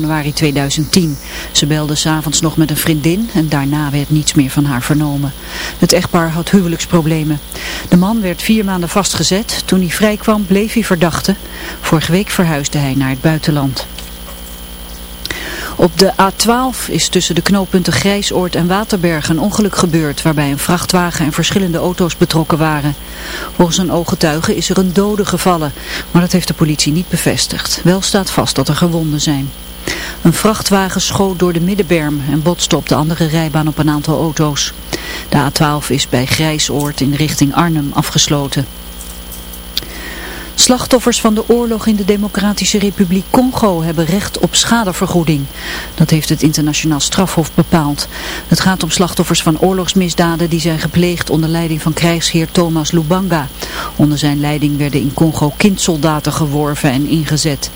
januari 2010. Ze belde s'avonds nog met een vriendin en daarna werd niets meer van haar vernomen. Het echtpaar had huwelijksproblemen. De man werd vier maanden vastgezet. Toen hij vrijkwam bleef hij verdachte. Vorige week verhuisde hij naar het buitenland. Op de A12 is tussen de knooppunten Grijsoord en Waterberg een ongeluk gebeurd waarbij een vrachtwagen en verschillende auto's betrokken waren. Volgens een ooggetuige is er een dode gevallen, maar dat heeft de politie niet bevestigd. Wel staat vast dat er gewonden zijn. Een vrachtwagen schoot door de middenberm en botste op de andere rijbaan op een aantal auto's. De A12 is bij Grijsoord in richting Arnhem afgesloten. Slachtoffers van de oorlog in de Democratische Republiek Congo hebben recht op schadevergoeding. Dat heeft het internationaal strafhof bepaald. Het gaat om slachtoffers van oorlogsmisdaden die zijn gepleegd onder leiding van krijgsheer Thomas Lubanga. Onder zijn leiding werden in Congo kindsoldaten geworven en ingezet.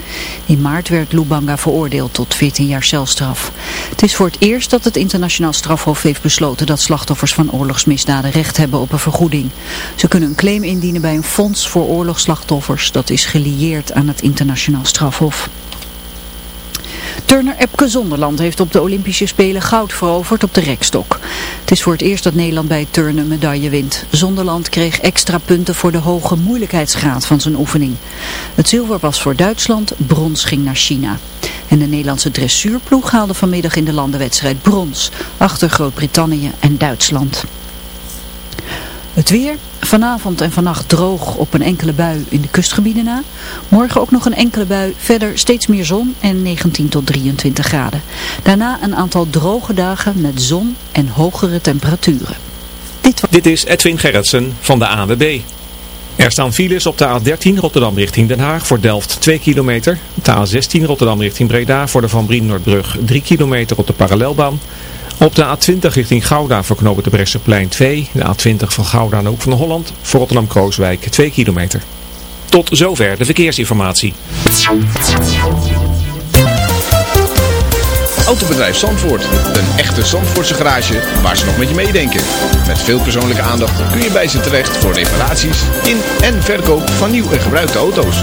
In maart werd Lubanga veroordeeld tot 14 jaar celstraf. Het is voor het eerst dat het internationaal strafhof heeft besloten dat slachtoffers van oorlogsmisdaden recht hebben op een vergoeding. Ze kunnen een claim indienen bij een fonds voor oorlogsslachtoffers dat is gelieerd aan het internationaal strafhof. Turner Epke Zonderland heeft op de Olympische Spelen goud veroverd op de rekstok. Het is voor het eerst dat Nederland bij turnen medaille wint. Zonderland kreeg extra punten voor de hoge moeilijkheidsgraad van zijn oefening. Het zilver was voor Duitsland, brons ging naar China. En de Nederlandse dressuurploeg haalde vanmiddag in de landenwedstrijd brons, achter Groot-Brittannië en Duitsland. Het weer, vanavond en vannacht droog op een enkele bui in de kustgebieden na. Morgen ook nog een enkele bui, verder steeds meer zon en 19 tot 23 graden. Daarna een aantal droge dagen met zon en hogere temperaturen. Dit, Dit is Edwin Gerritsen van de AWB. Er staan files op de A13 Rotterdam richting Den Haag voor Delft 2 kilometer. De A16 Rotterdam richting Breda voor de Van Brien Noordbrug 3 kilometer op de parallelbaan. Op de A20 richting Gouda verknopen de Bresseplein 2. De A20 van Gouda naar Hoek van Holland voor Rotterdam-Krooswijk 2 kilometer. Tot zover de verkeersinformatie. Autobedrijf Zandvoort. Een echte Zandvoortse garage waar ze nog met je meedenken. Met veel persoonlijke aandacht kun je bij ze terecht voor reparaties in en verkoop van nieuw en gebruikte auto's.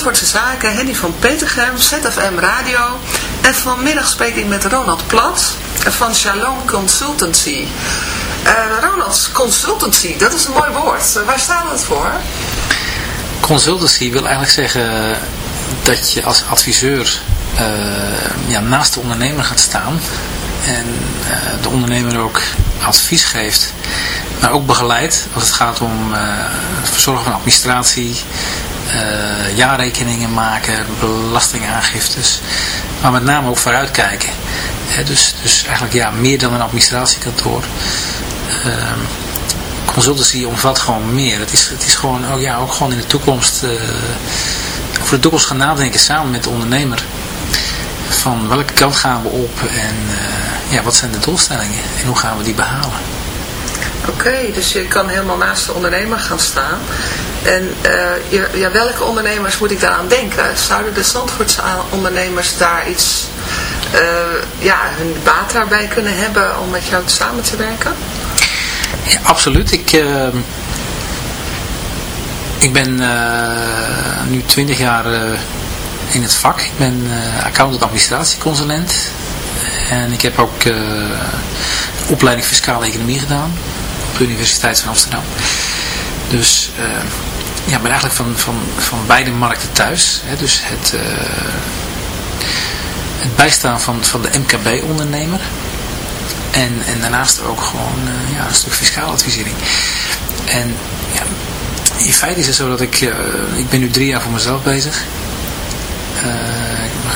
Zandvoortse Zaken, Henny van Petergem, ZFM Radio. En vanmiddag spreek ik met Ronald Plat van Shalom Consultancy. Eh, Ronald, consultancy, dat is een mooi woord. Eh, waar staat dat voor? Consultancy wil eigenlijk zeggen dat je als adviseur eh, ja, naast de ondernemer gaat staan en eh, de ondernemer ook advies geeft, maar ook begeleidt als het gaat om het verzorgen van administratie, eh, jaarrekeningen maken, belastingaangiftes, maar met name ook vooruitkijken. Dus, dus eigenlijk ja, meer dan een administratiekantoor. Ehm, consultancy omvat gewoon meer. Het is, het is gewoon ook, ja, ook gewoon in de toekomst, eh, over de toekomst gaan nadenken samen met de ondernemer. Van welke kant gaan we op en eh, ja, wat zijn de doelstellingen en hoe gaan we die behalen. Oké, dus je kan helemaal naast de ondernemer gaan staan. En eh, ja, welke ondernemers moet ik daaraan denken? Zouden de Zandvoortse ondernemers daar iets, eh, ja, hun baat daarbij kunnen hebben om met jou samen te werken? Ja, absoluut. Ik, eh, ik ben nu 20 jaar in het vak. Ik ben accountant administratieconsulent. En ik heb ook opleiding fiscale economie gedaan op de Universiteit van Amsterdam. Dus ja, ik ben eigenlijk van, van, van beide markten thuis. Hè, dus het, eh, het bijstaan van, van de MKB-ondernemer. En, en daarnaast ook gewoon eh, ja, een stuk fiscale advisering. En ja, in feite is het zo dat ik, eh, ik ben nu drie jaar voor mezelf bezig.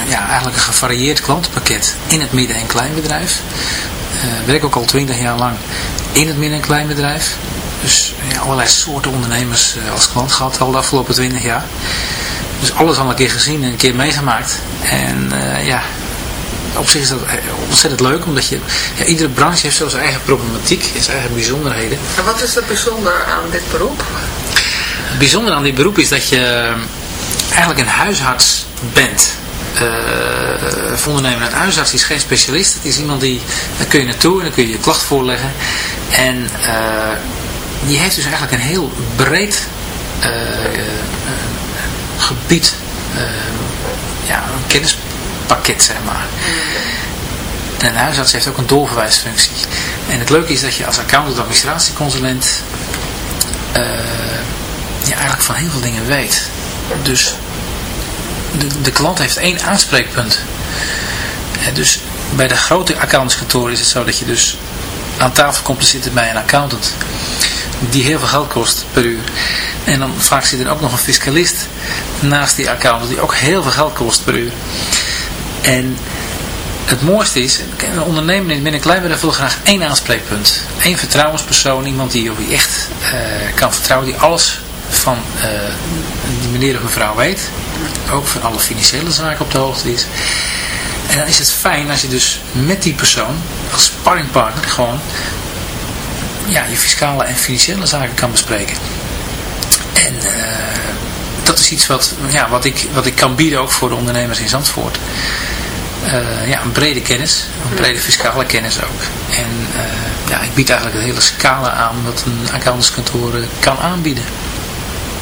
Ja, eigenlijk een gevarieerd klantenpakket in het midden- en kleinbedrijf. Werk ook al twintig jaar lang in het midden- en kleinbedrijf. Dus ja, allerlei soorten ondernemers eh, als klant gehad al de afgelopen twintig jaar. Dus alles al een keer gezien en een keer meegemaakt. En eh, ja, op zich is dat eh, ontzettend leuk, omdat je, ja, iedere branche heeft zo zijn eigen problematiek, zijn eigen bijzonderheden. En wat is er bijzonder aan dit beroep? Het bijzondere aan dit beroep is dat je eigenlijk een huisarts bent. Eh voor ondernemer. Een huisarts is geen specialist. Het is iemand die, daar kun je naartoe en dan kun je je klacht voorleggen. En eh, die heeft dus eigenlijk een heel breed eh, eh, gebied, eh, ja, een kennispakket zeg maar. En een huisarts heeft ook een doorverwijsfunctie. En het leuke is dat je als accountant administratieconsulent je eigenlijk van heel veel dingen weet. Dus de, de klant heeft één aanspreekpunt. Eh, dus bij de grote accountantskantoren is het zo dat je dus aan tafel komt te zitten bij een accountant die heel veel geld kost per uur. En dan vaak zit er ook nog een fiscalist naast die accountant die ook heel veel geld kost per uur. En het mooiste is, een ondernemer in het wil graag één aanspreekpunt. Eén vertrouwenspersoon, iemand die op je echt eh, kan vertrouwen, die alles van eh, die meneer of mevrouw weet. Ook van alle financiële zaken op de hoogte is. En dan is het fijn als je dus met die persoon, als sparringpartner, gewoon ja, je fiscale en financiële zaken kan bespreken. En eh, dat is iets wat, ja, wat, ik, wat ik kan bieden ook voor de ondernemers in Zandvoort. Eh, ja, een brede kennis, een brede fiscale kennis ook. En eh, ja, ik bied eigenlijk een hele scala aan wat een accountantskantoor kan aanbieden.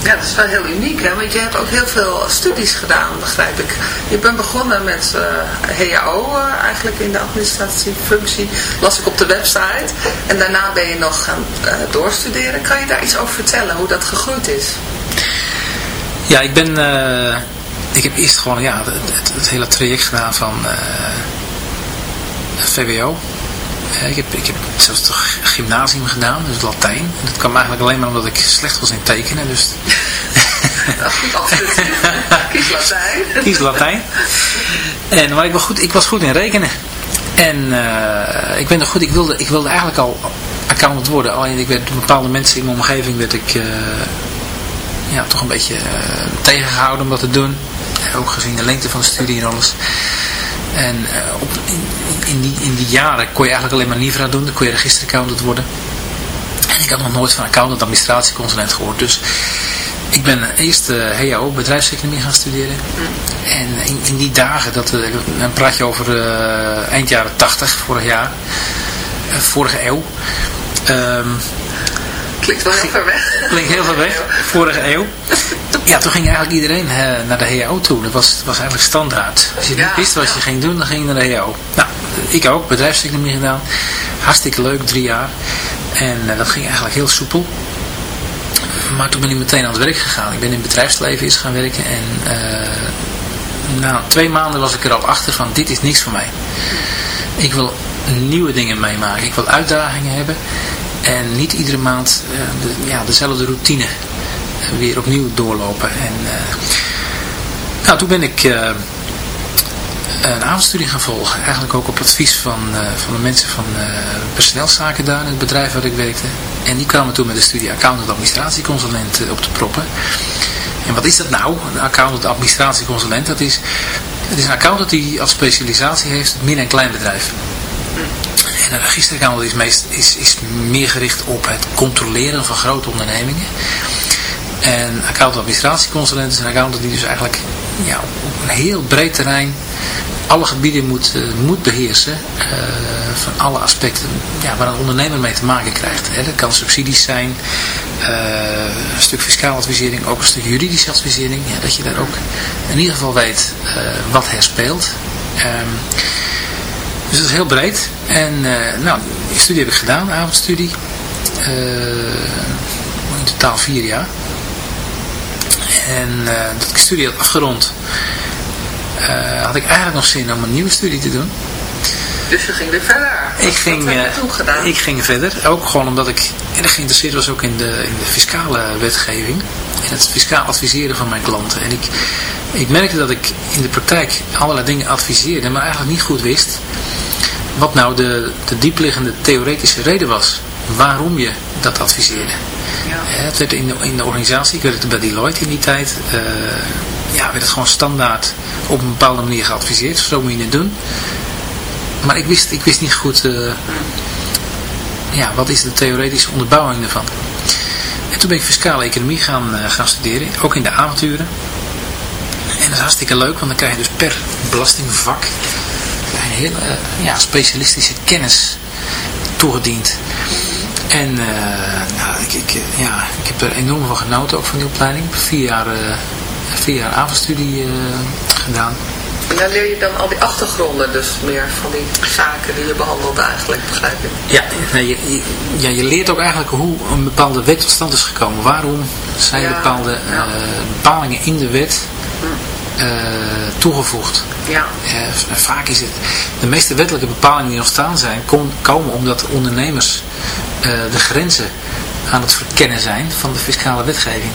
Ja, dat is wel heel uniek, hè? want je hebt ook heel veel studies gedaan, begrijp ik. Je bent begonnen met eh HAO, eh, eigenlijk in de administratiefunctie, las ik op de website. En daarna ben je nog gaan eh, doorstuderen. Kan je daar iets over vertellen, hoe dat gegroeid is? Ja, ik ben, ik heb eerst gewoon ja, het, het, hele traject gedaan van VWO. Eh, ik, heb, ik heb zelfs toch gymnasium gedaan, dus Latijn. En dat kwam eigenlijk alleen maar omdat ik slecht was in tekenen. Dus. Kies Latijn. kies Latijn. En, maar ik was, goed, ik was goed in rekenen. En eh, ik ben er goed, ik wilde, ik wilde eigenlijk al accountant worden. Alleen ik werd door bepaalde mensen in mijn omgeving werd ik eh, ja, toch een beetje eh, tegengehouden om dat te doen. Ook gezien de lengte van de studie en alles. En eh, in, in, die, in die jaren kon je eigenlijk alleen maar NIVRA doen. Dan kon je registeraccountant worden. En ik had nog nooit van accountant administratieconsulent gehoord. Dus ik ben eerst uh, HAO, bedrijfseconomie gaan studeren. En in, in die dagen, dat, uh, dan praat je over eind jaren 80, vorig jaar, vorige eeuw. Um, Klinkt wel heel ver weg. Klinkt heel ver weg, vorige eeuw. Ja, toen ging eigenlijk iedereen eh, naar de HAO toe. Dat was, was eigenlijk standaard. Als je niet Ja, wist wat je ging doen, dan ging je naar de HAO. Nou, ik ook, bedrijfseconomie gedaan. Hartstikke leuk, drie jaar. En eh, dat ging eigenlijk heel soepel. Maar toen ben ik meteen aan het werk gegaan. Ik ben in het bedrijfsleven eens gaan werken. En eh, na twee maanden was ik er al achter van, dit is niks voor mij. Ik wil nieuwe dingen meemaken. Ik wil uitdagingen hebben. En niet iedere maand eh, de, ja, dezelfde routine eh, weer opnieuw doorlopen. En, eh, nou, toen ben ik een avondstudie gaan volgen. Eigenlijk ook op advies van, van de mensen van personeelszaken daar in het bedrijf waar ik werkte. En die kwamen toen met de studie accountant administratieconsulent op te proppen. En wat is dat nou? Een accountant administratieconsulent, dat is, het is een accountant die als specialisatie heeft midden- en kleinbedrijf. En een registeraccountant is, meest, is, is meer gericht op het controleren van grote ondernemingen. En accountant administratieconsulent is een accountant die dus eigenlijk ja, op een heel breed terrein alle gebieden moet, eh, moet beheersen eh, van alle aspecten ja, waar een ondernemer mee te maken krijgt. Hè. Dat kan subsidies zijn, eh, een stuk fiscaal advisering, ook een stuk juridische advisering. Ja, dat je daar ook in ieder geval weet wat er speelt. Ehm, dus dat is heel breed. En eh, nou, die studie heb ik gedaan, avondstudie. Eh, in totaal vier jaar. En eh, dat ik studie had afgerond, had ik eigenlijk nog zin om een nieuwe studie te doen. Dus je ging weer verder. Ik ging, eh, ik ging verder, ook gewoon omdat ik erg geïnteresseerd was ook in de, in de fiscale wetgeving. En het fiscaal adviseren van mijn klanten. En ik, ik merkte dat ik in de praktijk allerlei dingen adviseerde, maar eigenlijk niet goed wist wat nou de, de diepliggende theoretische reden was. Waarom je dat adviseerde. Ja. Het werd in de, in de organisatie, ik werkte bij Deloitte in die tijd, eh, ja, werd het gewoon standaard op een bepaalde manier geadviseerd. Zo moet je het doen. Maar ik wist, ik wist niet goed, eh, ja, wat is de theoretische onderbouwing ervan. En toen ben ik fiscale economie gaan, eh, gaan studeren, ook in de avonturen. En dat is hartstikke leuk, want dan krijg je dus per belastingvak je hele eh, ja, specialistische kennis toegediend. En nou, ik, ik, ja, ik heb er enorm van genoten, ook van die opleiding. Ik heb vier jaar, vier jaar avondstudie gedaan. En daar leer je dan al die achtergronden dus meer van die zaken die je behandelt eigenlijk, begrijp ik. Ja, je, je, ja, je leert ook eigenlijk hoe een bepaalde wet tot stand is gekomen. Waarom zijn Ja, bepaalde ja. eh, bepalingen in de wet eh, toegevoegd. Ja. Eh, vaak is het, de meeste wettelijke bepalingen die ontstaan zijn, kom- komen omdat ondernemers de grenzen aan het verkennen zijn van de fiscale wetgeving.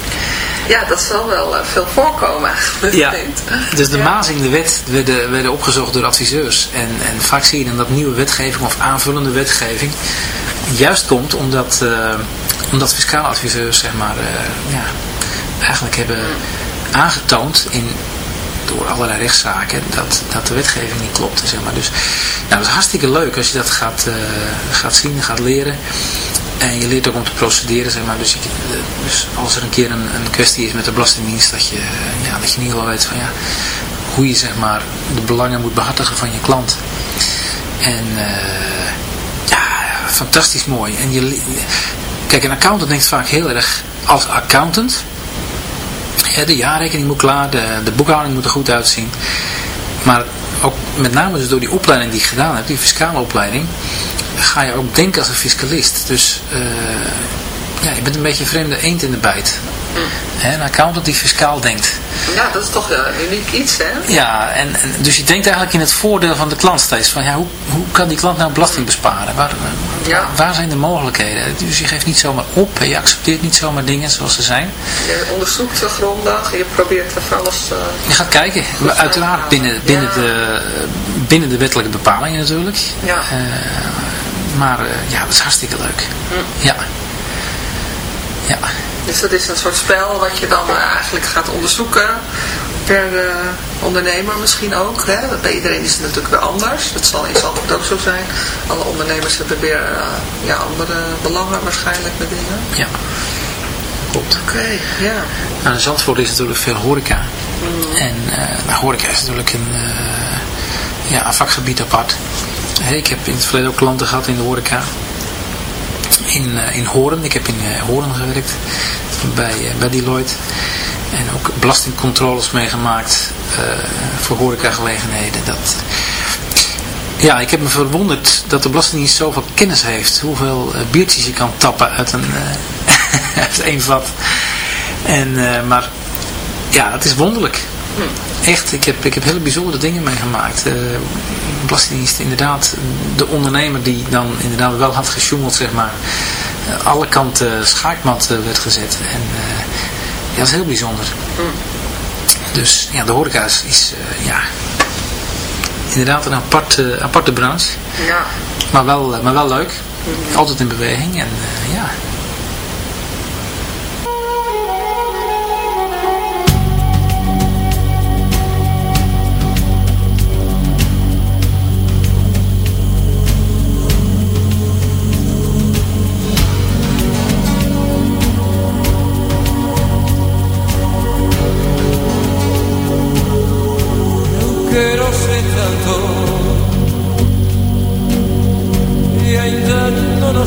Ja, dat zal wel eh, veel voorkomen eigenlijk. Ja, dus de Ja. in de wet werden, werden opgezocht door adviseurs. En, en vaak zie je dan dat nieuwe wetgeving of aanvullende wetgeving juist komt omdat, eh, omdat fiscale adviseurs zeg maar, eh, ja, eigenlijk hebben aangetoond in, door allerlei rechtszaken dat, dat de wetgeving niet klopte. Zeg maar. Dus nou, dat is hartstikke leuk als je dat gaat, eh, gaat zien, gaat leren. En je leert ook om te procederen, zeg maar. Dus, dus als er een keer een, een kwestie is met de Belastingdienst, dat je, ja, dat je in ieder geval weet van ja, hoe je zeg maar de belangen moet behartigen van je klant. En eh, ja, fantastisch mooi. En je, kijk, een accountant denkt vaak heel erg als accountant. De jaarrekening moet klaar, de, de boekhouding moet er goed uitzien. Maar ook met name dus door die opleiding die ik gedaan heb, die fiscale opleiding, ga je ook denken als een fiscalist. Dus eh, ja, je bent een beetje een vreemde eend in de bijt. Hè, een accountant die fiscaal denkt. Ja, dat is toch een uniek iets, hè? Ja, en, en dus je denkt eigenlijk in het voordeel van de klant steeds. Van ja, hoe, hoe kan die klant nou belasting besparen? Waar, Ja. waar zijn de mogelijkheden? Dus je geeft niet zomaar op en je accepteert niet zomaar dingen zoals ze zijn. Je onderzoekt ze grondig, je probeert er van alles... eh, Je gaat kijken, maar uiteraard binnen, binnen, de, binnen de wettelijke bepalingen natuurlijk. Ja. Eh, maar eh, ja, dat is hartstikke leuk. Ja. Ja. Dus dat is een soort spel wat je dan eh, eigenlijk gaat onderzoeken per eh, ondernemer misschien ook. Hè? Bij iedereen is het natuurlijk weer anders. Dat zal in Zandvoort ook zo zijn. Alle ondernemers hebben weer ja, andere belangen waarschijnlijk met dingen. ja. Klopt. Oké, ja. Nou, in Zandvoort is natuurlijk veel horeca. En eh nou, horeca is natuurlijk een, ja, een vakgebied apart. Ik heb in het verleden ook klanten gehad in de horeca. in, eh, in Horen. Ik heb in uh, Horen gewerkt bij, uh, bij Deloitte. En ook belastingcontroles meegemaakt voor horecagelegenheden. Dat, ja, ik heb me verwonderd dat de Belastingdienst zoveel kennis heeft. Hoeveel biertjes je kan tappen uit een, uit één vat. En, maar ja, het is wonderlijk. Echt, ik heb, ik heb hele bijzondere dingen meegemaakt. Uh, Belastingdienst, inderdaad, de ondernemer die dan inderdaad wel had gesjoemeld, zeg maar, uh, alle kanten schaakmat uh, werd gezet. En ja, dat is heel bijzonder. Dus ja, de horeca is, is ja, inderdaad een aparte, aparte branche. Ja. Maar wel, maar wel leuk. Altijd in beweging en ja...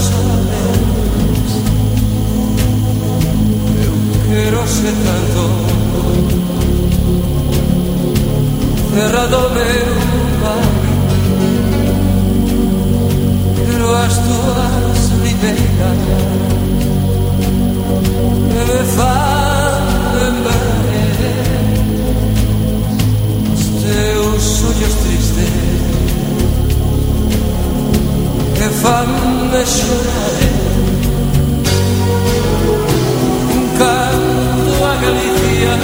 sabes Eu quero ser tanto Cerrado ver un bar Pero as tuas liberas Me defanden ver Os teus ollos tristes che fanno sciorare un canto a Galizia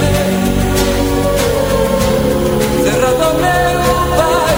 terra dove vai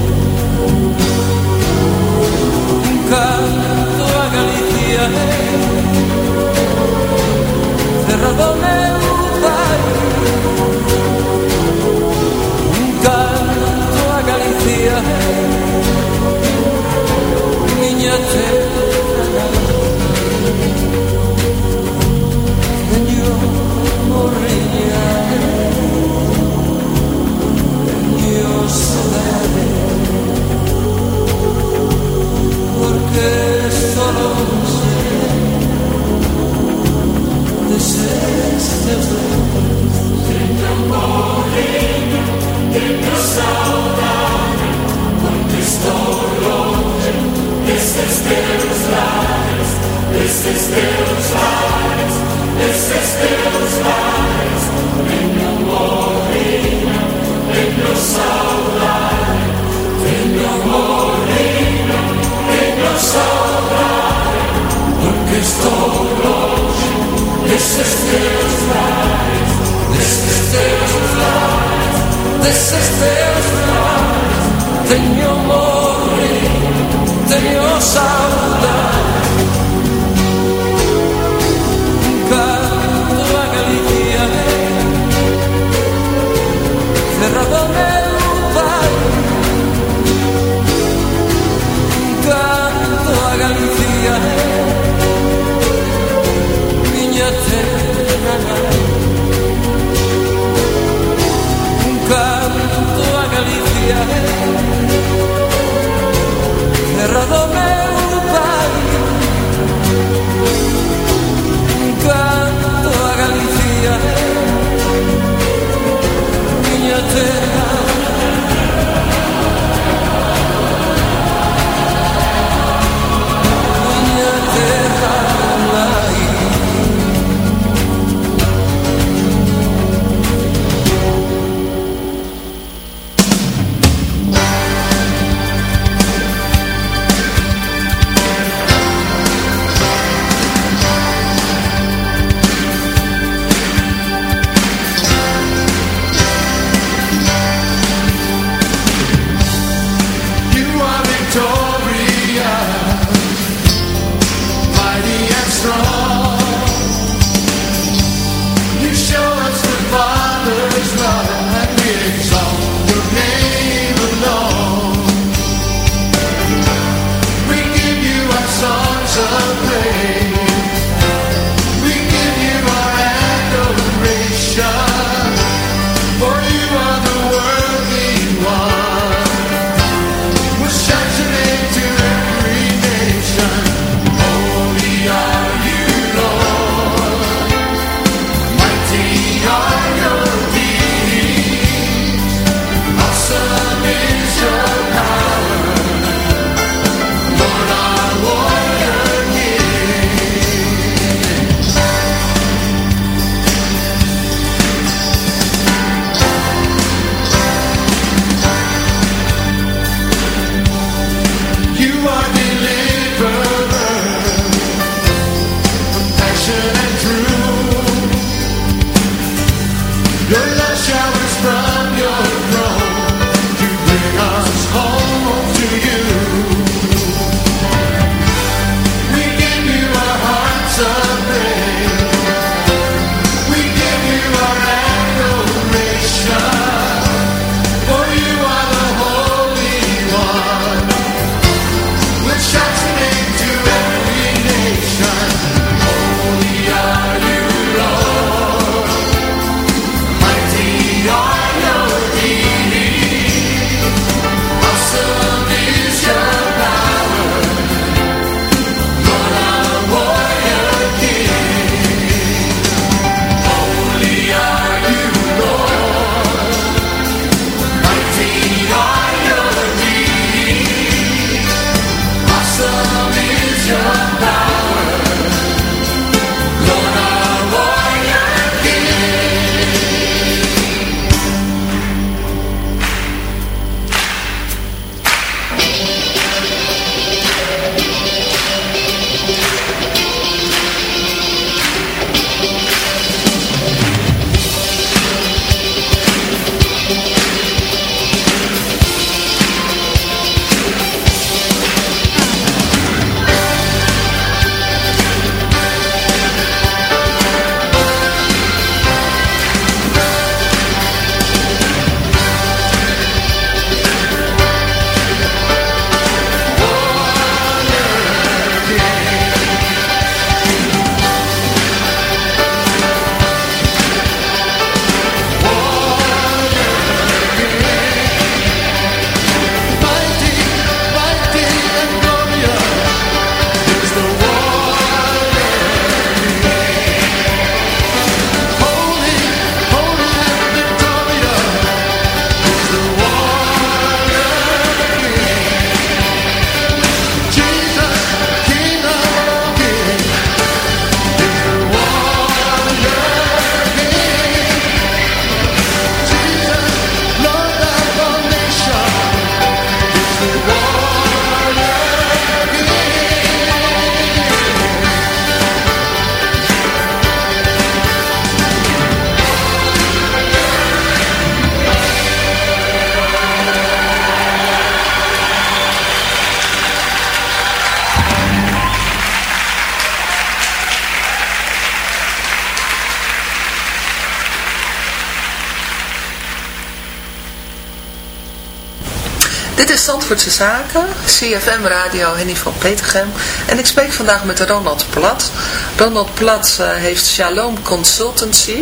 Zandvoortse Zaken, CFM Radio Henny van Petergem. En ik spreek vandaag met Ronald Plat. Ronald Plat eh, heeft Shalom Consultancy.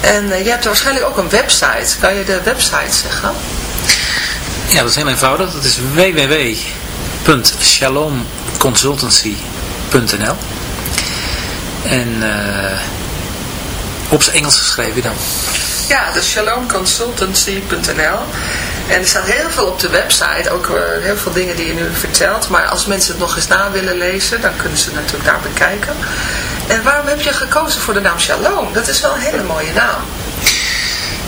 En uh, je hebt waarschijnlijk ook een website. Kan je de website zeggen? Ja, dat is heel eenvoudig. Dat is www.shalomconsultancy.nl En uh, op zijn Engels geschreven dan. Ja, dus shalomconsultancy.nl En er staat heel veel op de website, ook uh, heel veel dingen die je nu vertelt. Maar als mensen het nog eens na willen lezen, dan kunnen ze natuurlijk daar bekijken. En waarom heb je gekozen voor de naam Shalom? Dat is wel een hele mooie naam.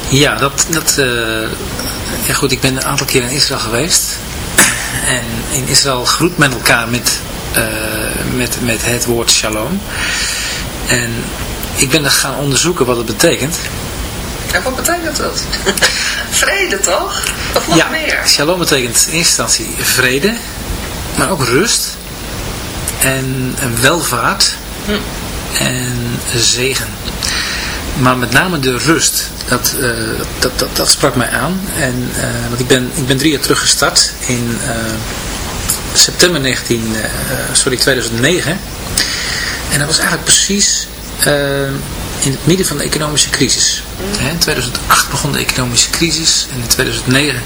Ja, dat, dat uh, ja goed, ik ben een aantal keer in Israël geweest. En in Israël groet men elkaar met, uh, met, met het woord Shalom. En ik ben gaan onderzoeken wat het betekent. En wat betekent dat? vrede toch? Of nog ja, meer? Shalom betekent in eerste instantie vrede, maar ook rust en welvaart hm. en zegen. Maar met name de rust, dat, uh, dat, dat, dat, sprak mij aan. En, uh, want ik ben, ik ben drie jaar terug gestart in uh, september 19, sorry, 2009. En dat was eigenlijk precies in het midden van de economische crisis. In 2008 begon de economische crisis en in 2009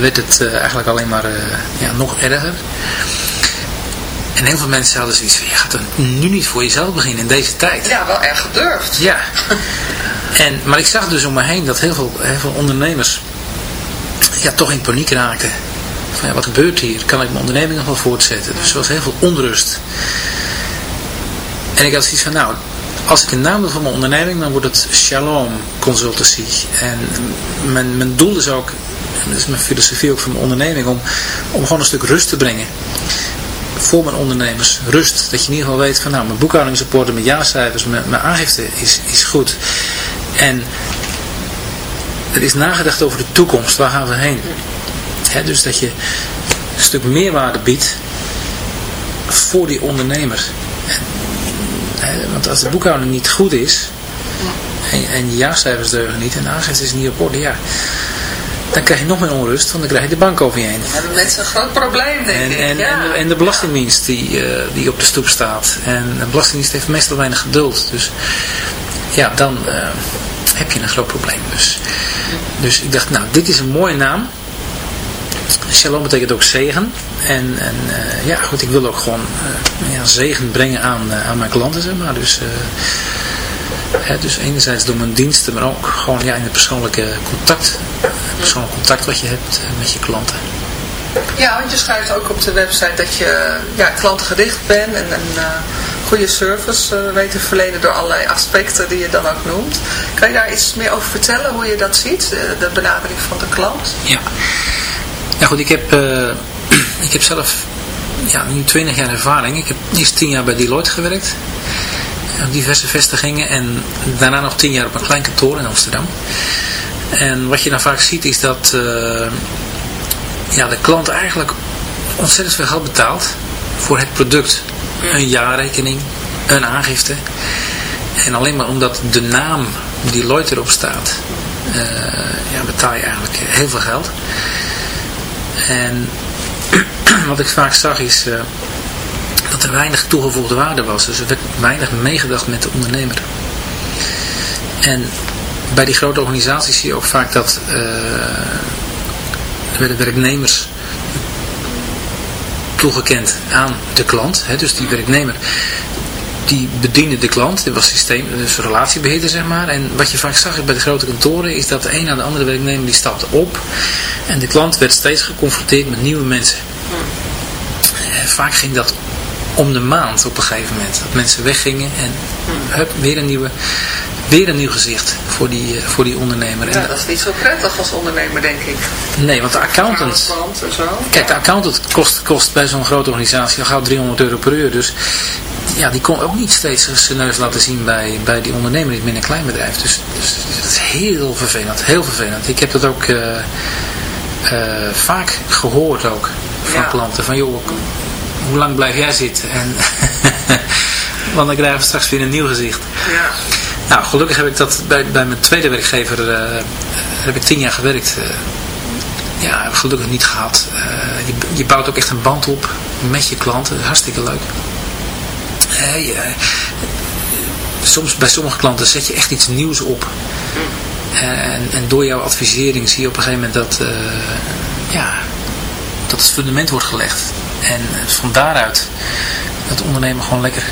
werd het uh, eigenlijk alleen maar uh, ja, nog erger. En heel veel mensen hadden zoiets van, je gaat er nu niet voor jezelf beginnen in deze tijd. Ja, wel erg gedurfd. Ja. En, maar ik zag dus om me heen dat heel veel, heel veel ondernemers ja, toch in paniek raakten. Van, ja, wat gebeurt hier? Kan ik mijn onderneming nog wel voortzetten? Dus er was heel veel onrust. En ik had zoiets van, nou, als ik een naam wil voor mijn onderneming, dan wordt het Shalom Consultancy. En mijn, mijn doel is ook, en dat is mijn filosofie ook voor mijn onderneming, om, om gewoon een stuk rust te brengen. Voor mijn ondernemers. Rust. Dat je in ieder geval weet van nou, mijn boekhouding is mijn jaarcijfers, mijn, mijn aangifte is, is goed. En er is nagedacht over de toekomst. Waar gaan we heen? He, dus dat je een stuk meerwaarde biedt voor die ondernemer. Want als de boekhouding niet goed is, en, en je jaarcijfers deugen niet, en de aangifte is niet op orde, ja, dan krijg je nog meer onrust, want dan krijg je de bank over je heen. Dan hebben mensen een groot probleem, denk en, ik. En, ja. en, de, en de belastingdienst die, uh, die op de stoep staat. En de belastingdienst heeft meestal weinig geduld. Dus ja, dan uh, heb je een groot probleem. Dus, dus ik dacht, nou, dit is een mooie naam. Shalom betekent ook zegen. En, en uh, ja, goed, ik wil ook gewoon uh, ja, zegen brengen aan, uh, aan mijn klanten, zeg maar. Dus, hè, dus enerzijds door mijn diensten, maar ook gewoon ja, in het persoonlijke contact. persoonlijk contact wat je hebt met je klanten. Ja, want je schrijft ook op de website dat je ja, klantgericht bent en een goede service weet te verlenen door allerlei aspecten die je dan ook noemt. Kan je daar iets meer over vertellen, hoe je dat ziet, de benadering van de klant? Ja. Ja goed, ik heb, uh, ik heb zelf ja, nu 20 jaar ervaring. Ik heb eerst 10 jaar bij Deloitte gewerkt. Op diverse vestigingen. En daarna nog 10 jaar op een klein kantoor in Amsterdam. En wat je dan vaak ziet is dat uh, ja, de klant eigenlijk ontzettend veel geld betaalt voor het product. Een jaarrekening, een aangifte. En alleen maar omdat de naam Deloitte erop staat, uh, ja, betaal je eigenlijk heel veel geld. En wat ik vaak zag is uh, dat er weinig toegevoegde waarde was. Dus er werd weinig meegedacht met de ondernemer. En bij die grote organisaties zie je ook vaak dat uh, er werden werknemers toegekend aan de klant. Hè, dus die werknemer die bediende de klant, dit was systeem, dus relatiebeheerder zeg maar. En wat je vaak zag bij de grote kantoren is dat de een na de andere werknemer die stapte op. En de klant werd steeds geconfronteerd met nieuwe mensen. En vaak ging dat om de maand op een gegeven moment. Dat mensen weggingen en hup, weer een nieuwe weer een nieuw gezicht voor die, uh, voor die ondernemer. Ja, dat is niet zo prettig als ondernemer, denk ik. Nee, want de accountant... Kijk, de accountant kost, kost bij zo'n grote organisatie al gauw 300 euro per uur. Dus ja, die kon ook niet steeds zijn neus laten zien bij, bij die ondernemer in een klein bedrijf. Dus, dus, dat is heel vervelend, heel vervelend. Ik heb dat ook uh, uh, vaak gehoord ook van ja. klanten. Van joh, hoe lang blijf jij zitten? En Want dan krijgen we straks weer een nieuw gezicht. Ja. Nou, gelukkig heb ik dat bij, bij mijn tweede werkgever, uh, heb ik tien jaar gewerkt. Ja, gelukkig niet gehad. Eh, je, je bouwt ook echt een band op met je klanten. Hartstikke leuk. Eh, soms bij sommige klanten zet je echt iets nieuws op. En, en door jouw advisering zie je op een gegeven moment dat, eh, ja, dat het fundament wordt gelegd. En van daaruit dat de ondernemer gewoon lekker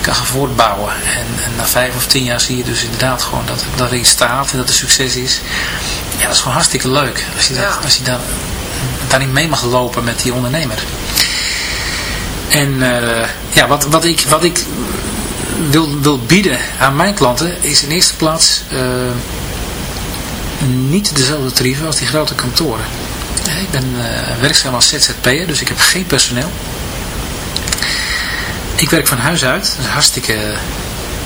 kan gaan voortbouwen. En, en na vijf of tien jaar zie je dus inderdaad gewoon dat, dat er iets staat en dat er succes is. Ja, dat is gewoon hartstikke leuk. Als je, dat, Ja. als je daar, daarin mee mag lopen met die ondernemer. En eh, ja, wat, wat ik, wat ik wil, wil bieden aan mijn klanten is in eerste plaats eh, niet dezelfde tarieven als die grote kantoren. Eh, Ik ben eh, werkzaam als ZZP'er, dus ik heb geen personeel. Ik werk van huis uit, dat is hartstikke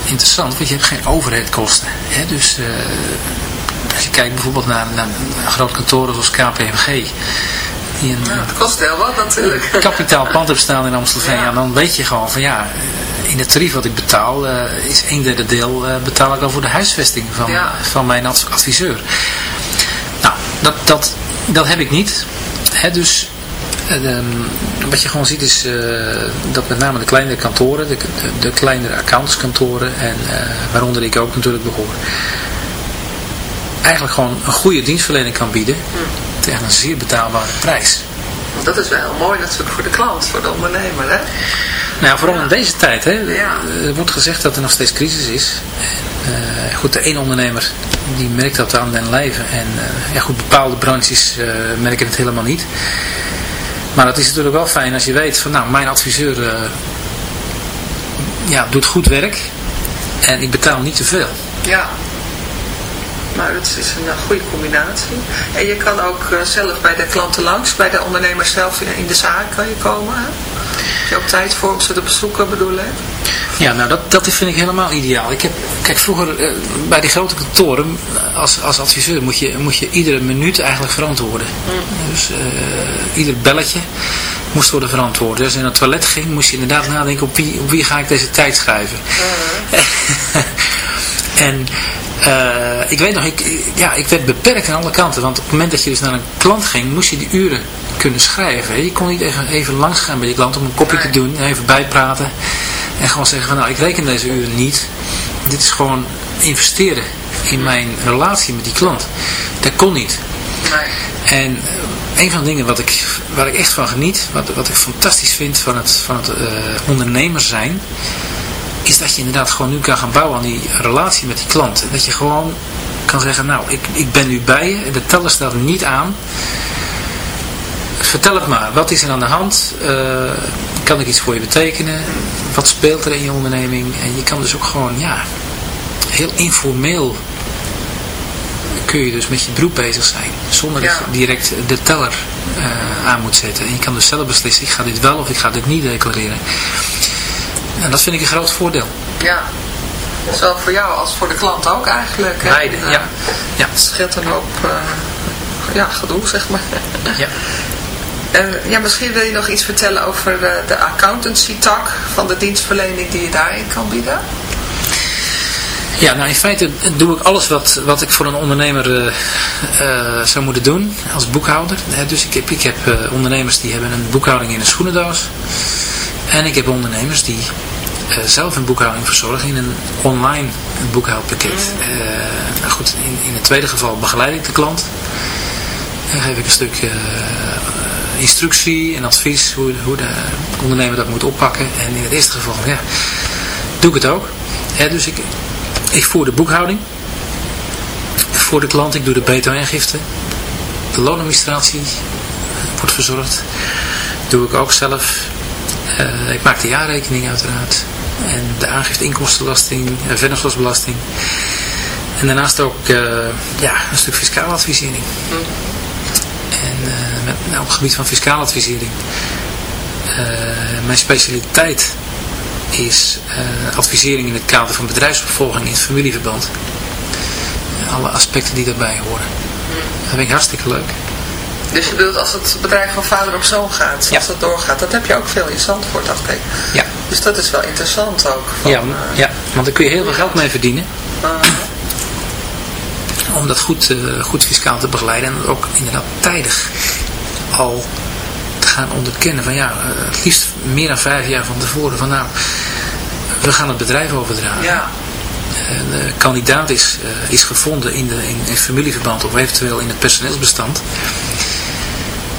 interessant, want je hebt geen overheadkosten. Hè? Dus als je kijkt bijvoorbeeld naar, naar grote kantoren zoals KPMG, die een, Ja, het kost heel wat natuurlijk. kapitaal pand hebben staan in Amstelveen, ja. dan weet je gewoon van ja, eh, in het tarief wat ik betaal, eh, is een derde deel eh, betaal ik al voor de huisvesting van, Ja. van mijn adv- adviseur. Nou, dat, dat, dat heb ik niet. Hè, dus ehm, wat je gewoon ziet is dat met name de kleinere kantoren, de, de, de kleinere accountantskantoren en waaronder ik ook natuurlijk behoor, eigenlijk gewoon een goede dienstverlening kan bieden tegen een zeer betaalbare prijs. Dat is wel heel mooi natuurlijk voor de klant, voor de ondernemer. Hè? Nou, vooral in deze tijd. Hè, Ja. Er wordt gezegd dat er nog steeds crisis is. Eh, goed, de één ondernemer die merkt dat aan den lijve. En eh, ja, goed, bepaalde branches eh, merken het helemaal niet. Maar het is natuurlijk wel fijn als je weet van nou, mijn adviseur ja, doet goed werk. En ik betaal niet te veel. Ja. Nou, dat is een eh, goede combinatie. En je kan ook eh, zelf bij de klanten langs, bij de ondernemers zelf in, de zaak kan je komen. Heb je ook tijd voor om ze te bezoeken bedoel ik? Ja, nou dat, dat vind ik helemaal ideaal. Ik heb, kijk, vroeger eh, bij die grote kantoren, als, als adviseur moet je, moet je iedere minuut eigenlijk verantwoorden. Dus eh, ieder belletje moest worden verantwoord. Dus als je naar het toilet ging, moest je inderdaad nadenken op wie, op wie ga ik deze tijd schrijven. en eh, ik weet nog, ik, ja, ik werd beperkt aan alle kanten. Want op het moment dat je dus naar een klant ging, moest je die uren kunnen schrijven. Je kon niet even, even langs gaan bij je klant om een kopje te doen, even bijpraten. En gewoon zeggen van nou, ik reken deze uren niet. Dit is gewoon investeren in mijn relatie met die klant. Dat kon niet. En eh, een van de dingen wat ik, waar ik echt van geniet, wat, wat ik fantastisch vind van het, van het eh, ondernemer zijn, is dat je inderdaad gewoon nu kan gaan bouwen aan die relatie met die klant. Dat je gewoon kan zeggen, nou, ik, ik ben nu bij je, de teller staat niet aan. Vertel het maar, wat is er aan de hand? Eh, kan ik iets voor je betekenen? Wat speelt er in je onderneming? En je kan dus ook gewoon, ja, heel informeel kun je dus met je beroep bezig zijn. Zonder dat je direct de teller eh, aan moet zetten. En je kan dus zelf beslissen, ik ga dit wel of ik ga dit niet declareren. En dat vind ik een groot voordeel. Ja. Zowel voor jou als voor de klant ook eigenlijk. Beide, Eh, ja. ja. Het scheelt een hoop eh, ja, gedoe, zeg maar. ja. En ja, misschien wil je nog iets vertellen over de, de accountancy tak van de dienstverlening die je daarin kan bieden. Ja, nou in feite doe ik alles wat, wat ik voor een ondernemer eh, eh, zou moeten doen als boekhouder. Dus ik heb, ik heb eh, ondernemers die hebben een boekhouding in een schoenendoos. En ik heb ondernemers die eh, zelf een boekhouding verzorgen in een online boekhoudpakket. Eh, nou goed, in, in het tweede geval begeleid ik de klant. Dan geef ik een stuk eh, instructie en advies hoe, hoe de ondernemer dat moet oppakken. En in het eerste geval ja, doe ik het ook. Dus ik, ik voer de boekhouding voor de klant. Ik doe de btw-aangifte. De loonadministratie wordt verzorgd. Doe ik ook zelf. Eh, ik maak de jaarrekening uiteraard. En de aangifte inkomstenbelasting, uh, vennootschapsbelasting. En daarnaast ook eh, ja, een stuk fiscale advisering. En eh, met, nou, op het gebied van fiscale advisering. eh, mijn specialiteit is advisering in het kader van bedrijfsopvolging in het familieverband. Alle aspecten die daarbij horen. Dat vind ik hartstikke leuk. Dus je bedoelt als het bedrijf van vader op zoon gaat, Ja. dat doorgaat, dat heb je ook veel in Zandvoort, dacht ik. Ja. Dus dat is wel interessant ook. van, Ja, eh, ja, want daar kun je heel veel geld mee verdienen. eh, om dat goed, eh, goed fiscaal te begeleiden. En dat ook inderdaad tijdig al te gaan onderkennen. Van ja, eh, het liefst meer dan vijf jaar van tevoren. Van nou, we gaan het bedrijf overdragen. Ja, De kandidaat is, is gevonden in, de, in, in familieverband of eventueel in het personeelsbestand.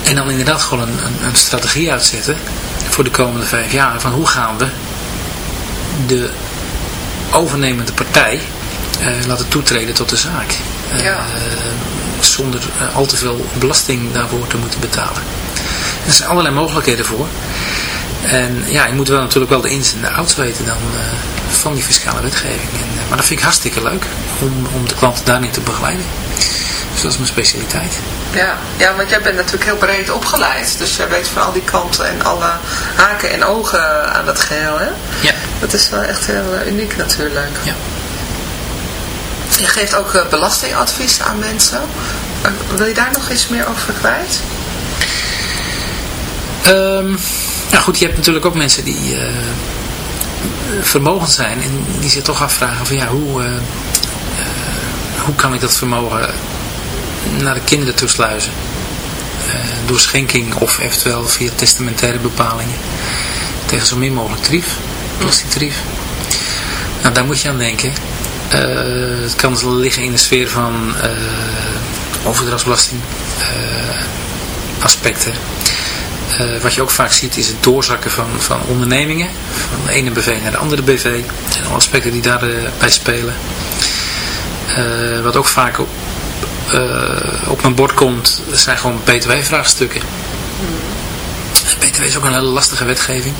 En dan inderdaad gewoon een, een, een strategie uitzetten voor de komende vijf jaar. Van hoe gaan we de overnemende partij eh, laten toetreden tot de zaak. Eh, Ja. zonder eh, al te veel belasting daarvoor te moeten betalen. Er zijn allerlei mogelijkheden voor. En ja, je moet wel natuurlijk wel de ins en de outs weten dan van die fiscale wetgeving. En, maar dat vind ik hartstikke leuk om, om de klant daarin te begeleiden. Dus dat is mijn specialiteit. ja. ja, want jij bent natuurlijk heel breed opgeleid. Dus jij weet van al die kanten en alle haken en ogen aan dat geheel. Hè? Ja. Dat is wel echt heel eh, uniek natuurlijk. Ja. Je geeft ook eh, belastingadvies aan mensen. Eh, wil je daar nog iets meer over kwijt? Ehm, nou goed, je hebt natuurlijk ook mensen die eh, vermogend zijn en die zich toch afvragen van ja, hoe, hoe kan ik dat vermogen naar de kinderen toe sluizen? Eh, door schenking of eventueel via testamentaire bepalingen tegen zo min mogelijk tarief, belastingtarief. Nou, daar moet je aan denken. Eh, het kan liggen in de sfeer van eh, overdrachtsbelasting aspecten. Wat je ook vaak ziet is het doorzakken van, van ondernemingen. Van de ene BV naar de andere BV. Er zijn al aspecten die daarbij bij spelen. Wat ook vaak op mijn bord komt, zijn gewoon btw-vraagstukken. BTW is ook een hele lastige wetgeving.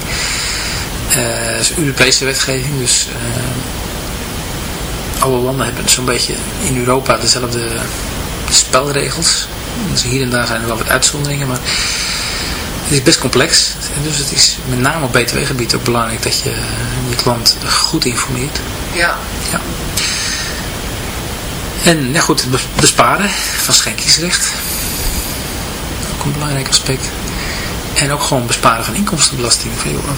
Eh, Het is Europese wetgeving, dus eh, alle landen hebben zo'n beetje in Europa dezelfde spelregels. Dus hier en daar zijn er wel wat uitzonderingen, maar het is best complex. En dus het is met name op btw-gebied ook belangrijk dat je je klant goed informeert. Ja. Ja. En ja goed, het bes- besparen van schenkingsrecht. Ook een belangrijk aspect. En ook gewoon besparen van inkomstenbelasting.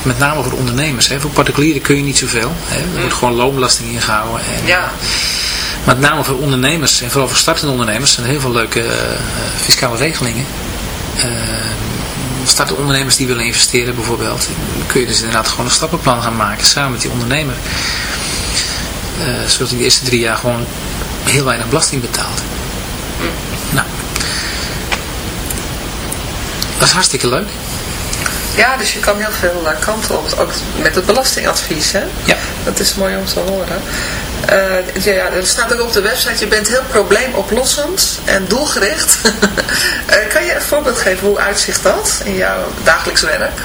Met name voor ondernemers. Hè. Voor particulieren kun je niet zoveel. Hè. Er wordt gewoon loonbelasting ingehouden. En, Ja. Maar met name voor ondernemers en vooral voor startende ondernemers zijn er heel veel leuke eh, fiscale regelingen. Eh, startende ondernemers die willen investeren bijvoorbeeld. Dan kun je dus inderdaad gewoon een stappenplan gaan maken samen met die ondernemer. Eh, zodat hij de eerste drie jaar gewoon heel weinig belasting betaalt. Nou, dat is hartstikke leuk. ja, dus je kan heel veel eh, kanten op. Ook met het belastingadvies, hè? Ja. Dat is mooi om te horen. Eh, ja, er staat ook op de website, je bent heel probleemoplossend en doelgericht. Eh, kan je een voorbeeld geven, hoe uitzicht dat in jouw dagelijks werk?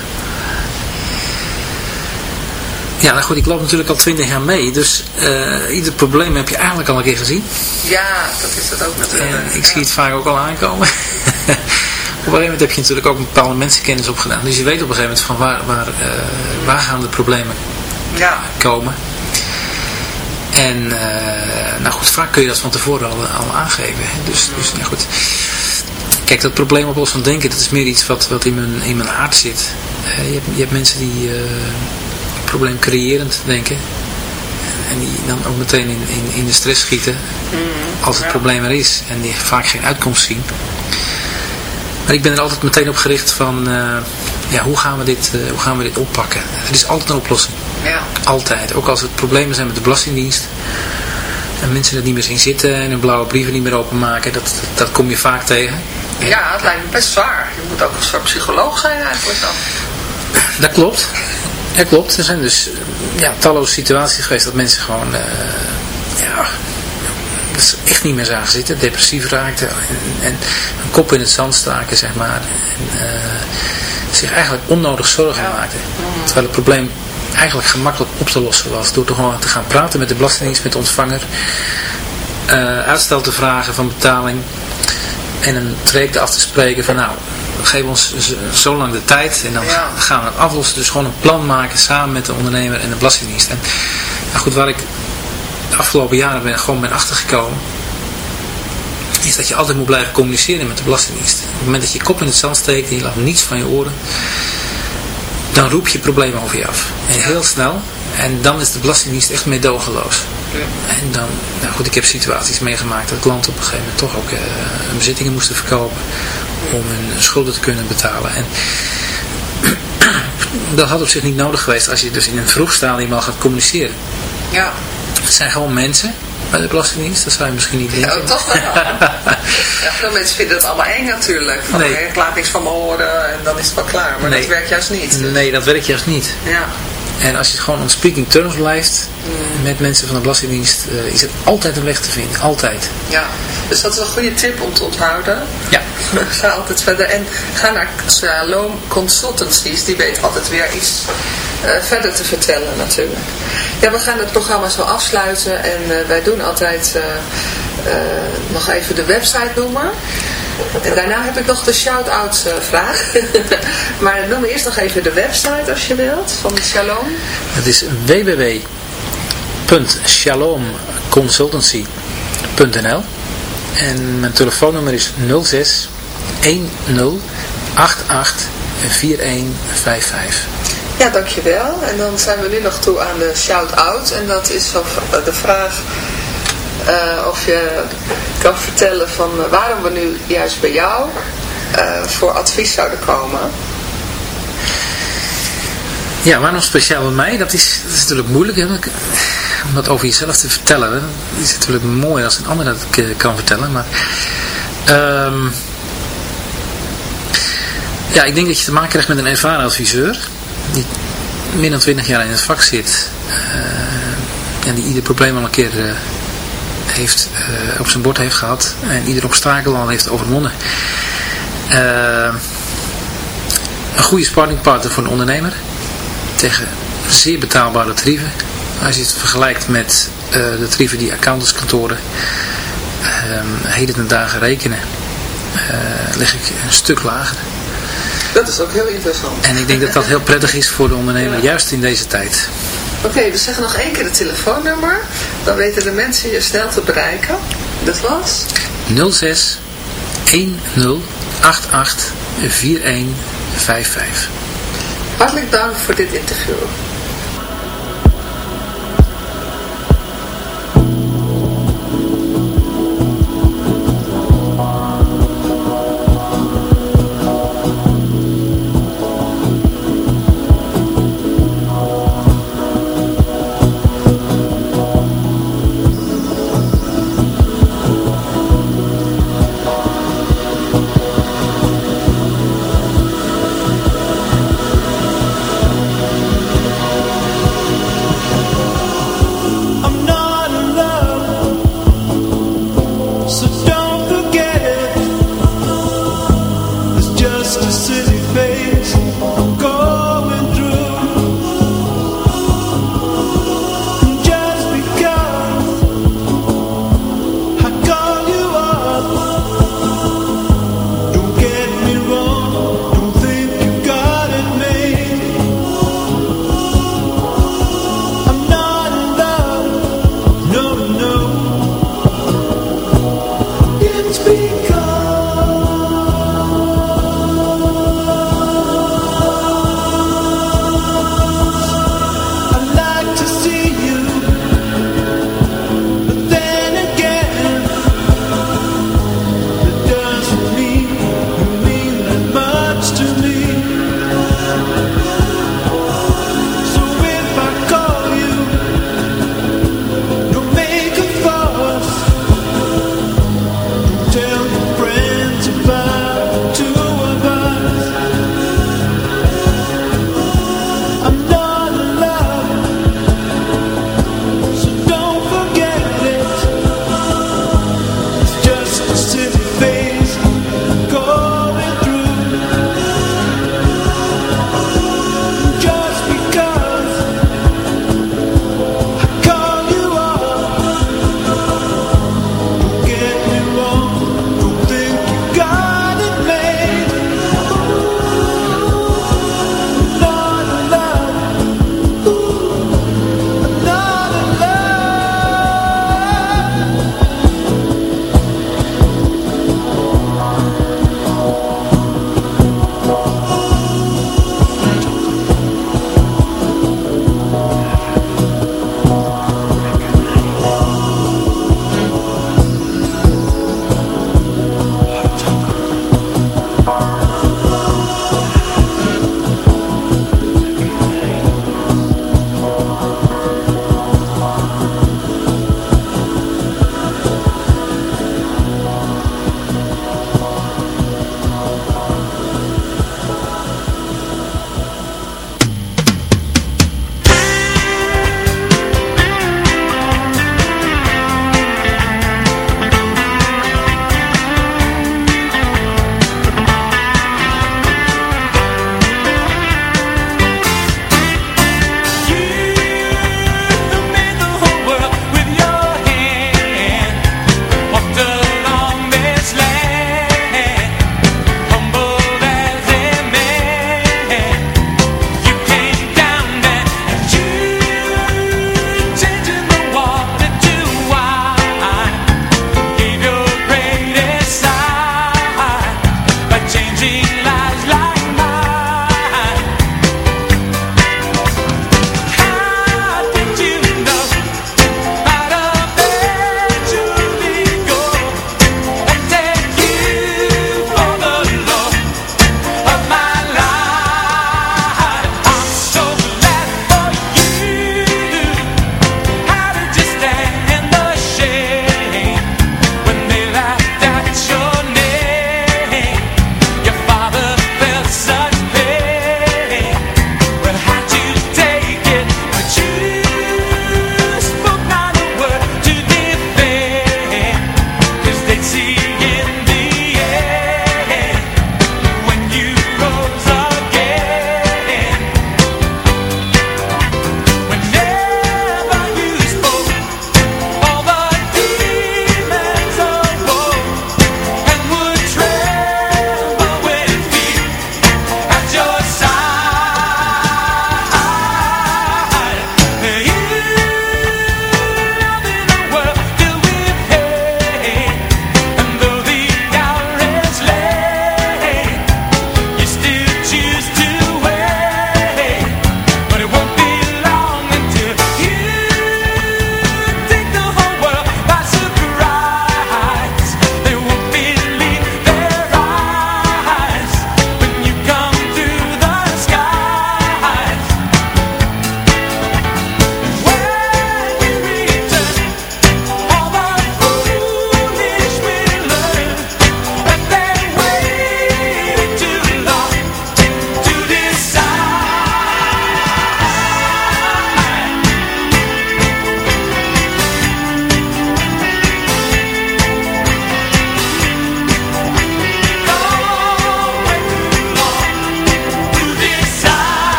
Ja, nou goed, ik loop natuurlijk al 20 jaar mee, dus eh, ieder probleem heb je eigenlijk al een keer gezien. Ja, dat is het ook natuurlijk. En ik Ja. zie het vaak ook al aankomen. op een gegeven moment heb je natuurlijk ook een bepaalde mensenkennis opgedaan. Dus je weet op een gegeven moment van waar, waar, eh, waar gaan de problemen Ja, komen. En eh, nou goed, vaak kun je dat van tevoren al, al aangeven. hè. Dus, dus nou goed. Kijk, dat probleem oplossen van denken, dat is meer iets wat, wat in, mijn, in mijn aard zit. Je, hebt, je hebt mensen die probleem creërend denken. En die dan ook meteen in, in, in de stress schieten als het probleem er is. En die vaak geen uitkomst zien. Maar ik ben er altijd meteen op gericht van, eh, ja, hoe gaan, we dit, eh, hoe gaan we dit oppakken? Er is altijd een oplossing. ja. Altijd. Ook als het problemen zijn met de Belastingdienst. En mensen er niet meer zien zitten en hun blauwe brieven niet meer openmaken. Dat, dat, dat kom je vaak tegen. ja, het lijkt me best zwaar. Je moet ook een soort psycholoog zijn eigenlijk dan. Dat klopt. Dat klopt. Er zijn dus eh, ja, talloze situaties geweest dat mensen gewoon eh, ja, dat ze echt niet meer zagen zitten. Depressief raakten. En, en een kop in het zand staken, zeg maar. En eh, zich eigenlijk onnodig zorgen maakten. Terwijl het probleem eigenlijk gemakkelijk op te lossen was. Door toch gewoon te gaan praten met de Belastingdienst, met de ontvanger. uitstel te vragen van betaling. En een traject af te spreken van nou, geef ons zo lang de tijd en dan Ja. gaan we het aflossen. Dus gewoon een plan maken samen met de ondernemer en de Belastingdienst. En nou goed, waar ik de afgelopen jaren ben, gewoon ben achtergekomen, is dat je altijd moet blijven communiceren met de Belastingdienst. Op het moment dat je je kop in het zand steekt en je laat niets van je oren, dan roep je problemen over je af. En heel snel. En dan is de Belastingdienst echt meedogenloos. En dan, nou goed, ik heb situaties meegemaakt dat klanten op een gegeven moment toch ook uh, hun bezittingen moesten verkopen om hun schulden te kunnen betalen. En dat had op zich niet nodig geweest als je dus in een vroeg stadium al gaat communiceren. Ja. Het zijn gewoon mensen bij de Belastingdienst, dat zou je misschien niet denken. Ja, toch wel. ja, veel mensen vinden het allemaal eng natuurlijk. Van, Nee. ik laat niks van me horen en dan is het wel klaar. Maar Nee. dat werkt juist niet. Dus, Nee, dat werkt juist niet. Ja. En als je gewoon on speaking terms blijft Mm. met mensen van de Belastingdienst, eh, is er altijd een weg te vinden. Altijd. ja, dus dat is een goede tip om te onthouden. Ja. Ga altijd verder en ga naar Shalom Consultancies, die weet altijd weer iets eh, verder te vertellen natuurlijk. Ja, we gaan het programma zo afsluiten en eh, wij doen altijd nog even de website noemen. En daarna heb ik nog de shout-out eh, vraag. maar noem eerst nog even de website als je wilt van Shalom. Het is www.shalomconsultancy.nl En mijn telefoonnummer is 06 10 88 4155. Ja, dankjewel. En dan zijn we nu nog toe aan de shout-out. En dat is v- de vraag eh, of je kan vertellen van eh, waarom we nu juist bij jou eh, voor advies zouden komen. Ja, waarom speciaal bij mij? Dat is, dat is natuurlijk moeilijk hè? om dat over jezelf te vertellen. hè. Het is natuurlijk mooi als een ander dat kan vertellen. Maar ehm, ja, ik denk dat je te maken krijgt met een ervaren adviseur. Die meer dan 20 jaar in het vak zit. en die ieder probleem al een keer heeft, eh, op zijn bord heeft gehad. En ieder obstakel al heeft overwonnen. Eh, een goede sparringpartner voor een ondernemer tegen zeer betaalbare tarieven. Als je het vergelijkt met eh, de tarieven die accountantskantoren ehm heden ten dagen rekenen, lig ik een stuk lager. Dat is ook heel interessant. En ik denk dat dat heel prettig is voor de ondernemer, juist in deze tijd. Oké, we zeggen nog één keer het telefoonnummer. Dan weten de mensen je snel te bereiken. Dat was? 06 10 88 4155. Hartelijk dank voor dit interview.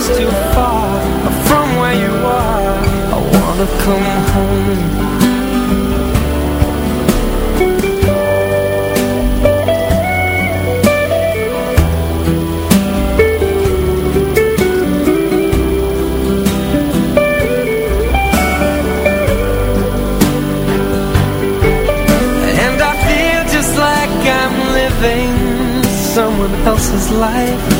miles too far from where you are. I wanna come home. Someone else's life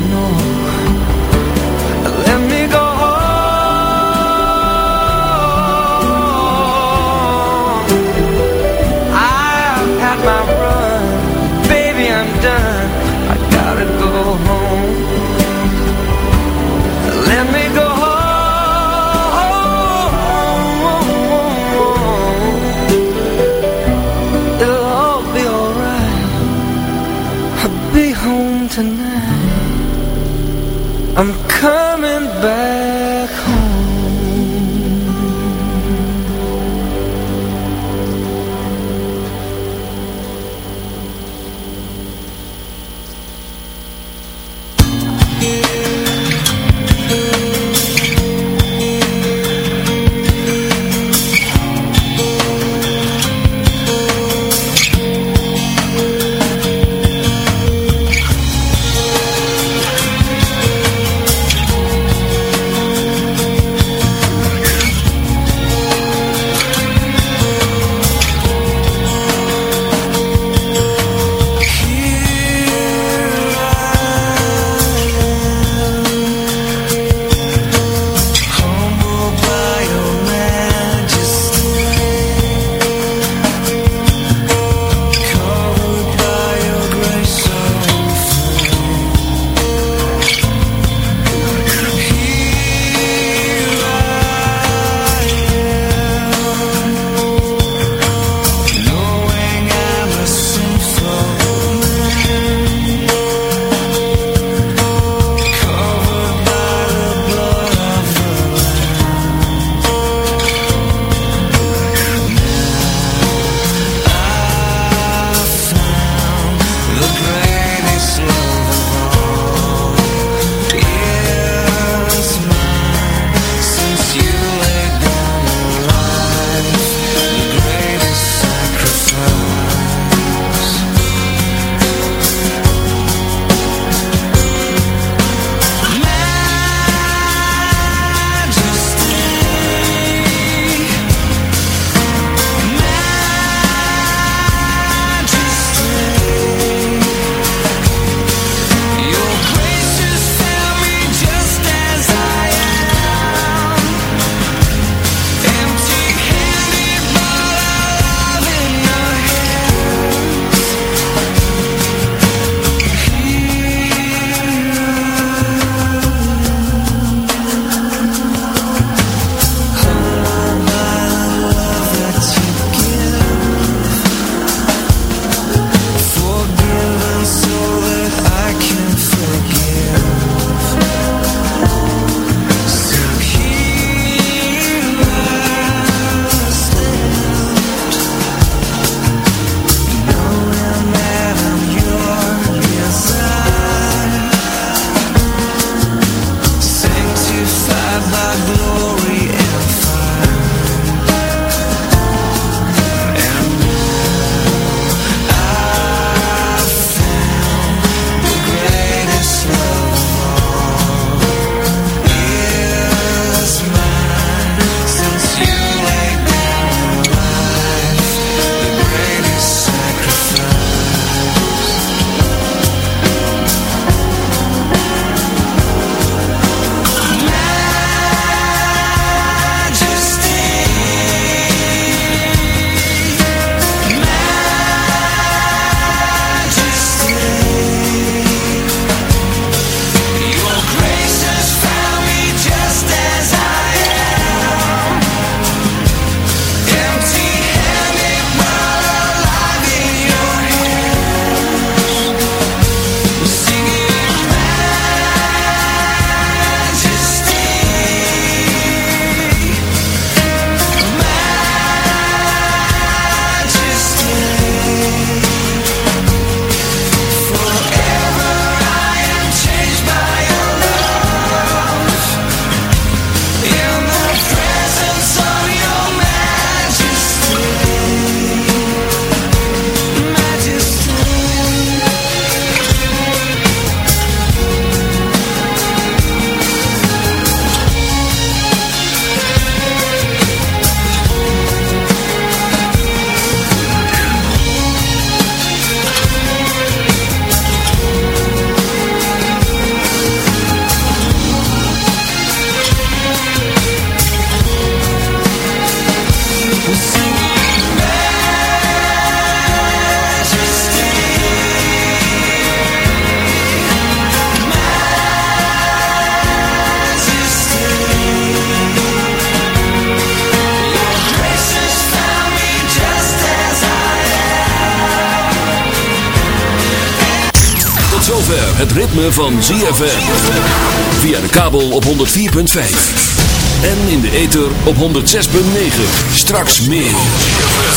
I'm coming back home. Van ZFM. Via de kabel op 104.5. En in de ether op 106.9. Straks meer.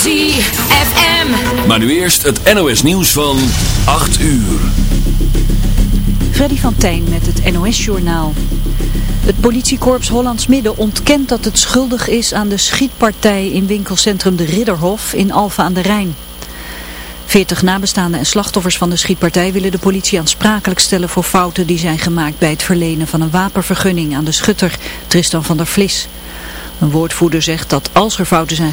ZFM. Maar nu eerst het NOS nieuws van 8 uur. Freddy van Tijn met het NOS-journaal. Het politiekorps Hollands Midden ontkent dat het schuldig is aan de schietpartij in winkelcentrum De Ridderhof in Alphen aan de Rijn. Veertig nabestaanden en slachtoffers van de schietpartij willen de politie aansprakelijk stellen voor fouten die zijn gemaakt bij het verlenen van een wapenvergunning aan de schutter Tristan van der Vlis. Een woordvoerder zegt dat als er fouten zijn gemaakt